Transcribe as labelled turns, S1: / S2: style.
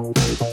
S1: Música